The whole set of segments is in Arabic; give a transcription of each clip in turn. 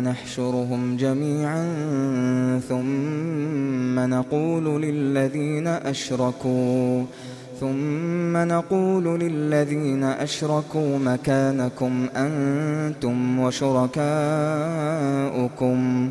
نحشرهم جميعا ثم نقول للذين أشركوا ثم نقول للذين أشركوا مكانكم أنتم وشركاؤكم. وشركاؤكم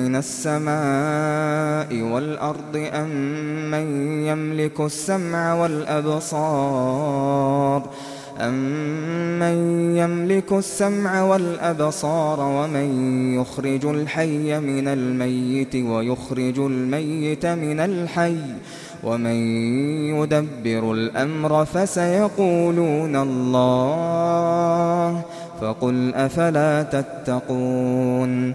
من السماء والأرض أمن يملك السمع والأبصار أمن يملك السمع والأبصار ومن يخرج الحي من الميت ويخرج الميت من الحي ومن يدبر الأمر فسيقولون الله فقل أفلا تتقون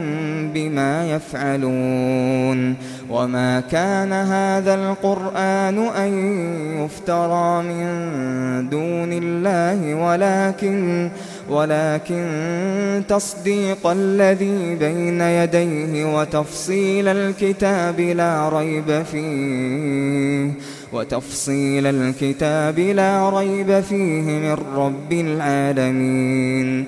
بما يفعلون وما كان هذا القرآن أن يفترى من دون الله ولكن ولكن تصديق الذي بين يديه وتفصيل الكتاب لا ريب فيه وتفصيل الكتاب لا ريب فيه من رب العالمين.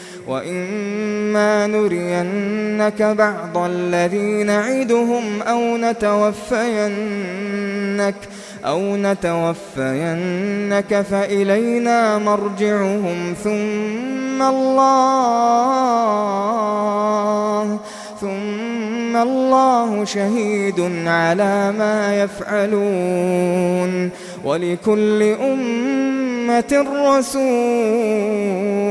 وإما نرينك بعض الذين نعدهم أو نتوفينك أو نتوفينك فإلينا مرجعهم ثم الله ثم الله شهيد على ما يفعلون ولكل أمة رسول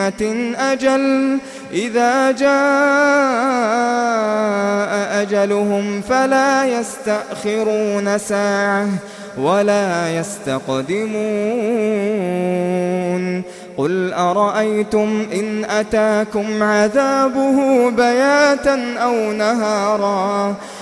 نعمة أجل إذا جاء أجلهم فلا يستأخرون ساعة ولا يستقدمون. قل أرأيتم إن أتاكم عذابه بياتا أو نهارا؟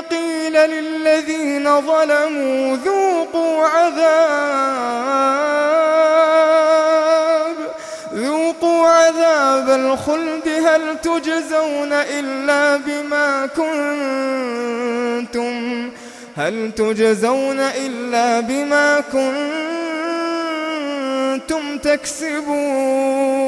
قيل للذين ظلموا ذوقوا عذاب ذوقوا عذاب الخلد. هل تجزون إلا بما كنتم؟ هل تجزون إلا بما كنتم تكسبون؟